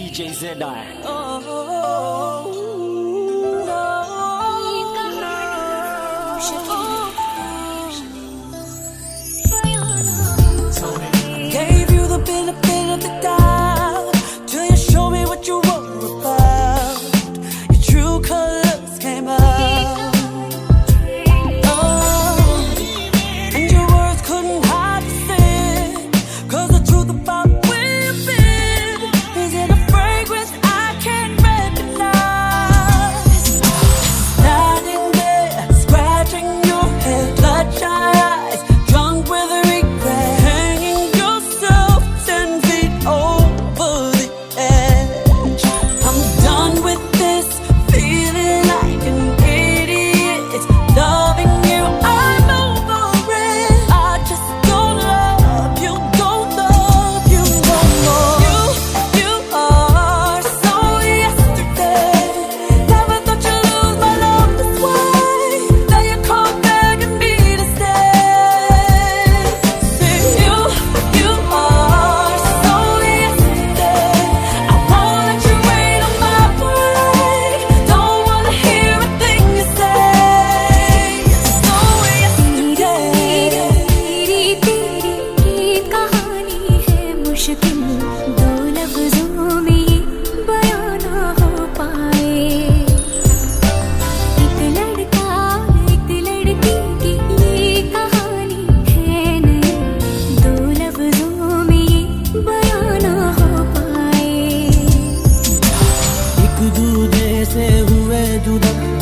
DJ Zedai. Gave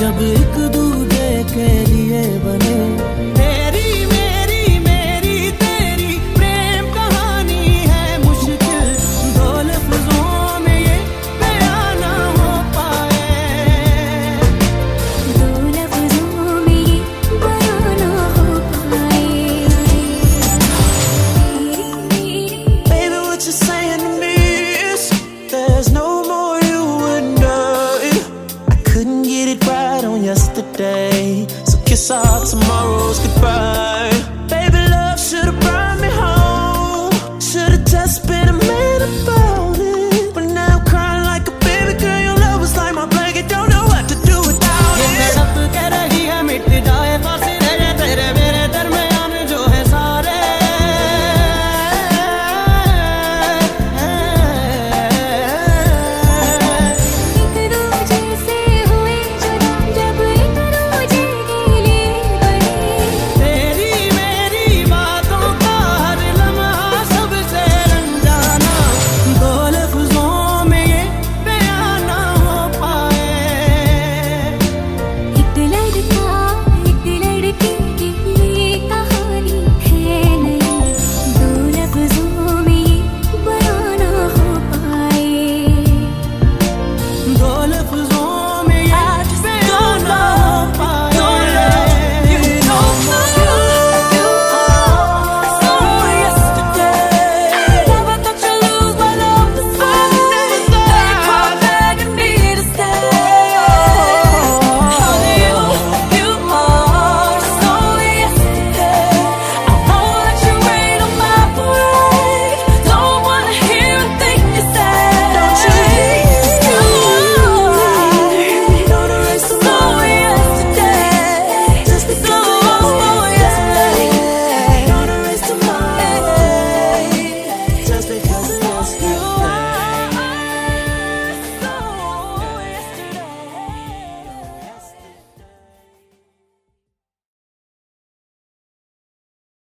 जब एक kiss our tomorrows goodbye.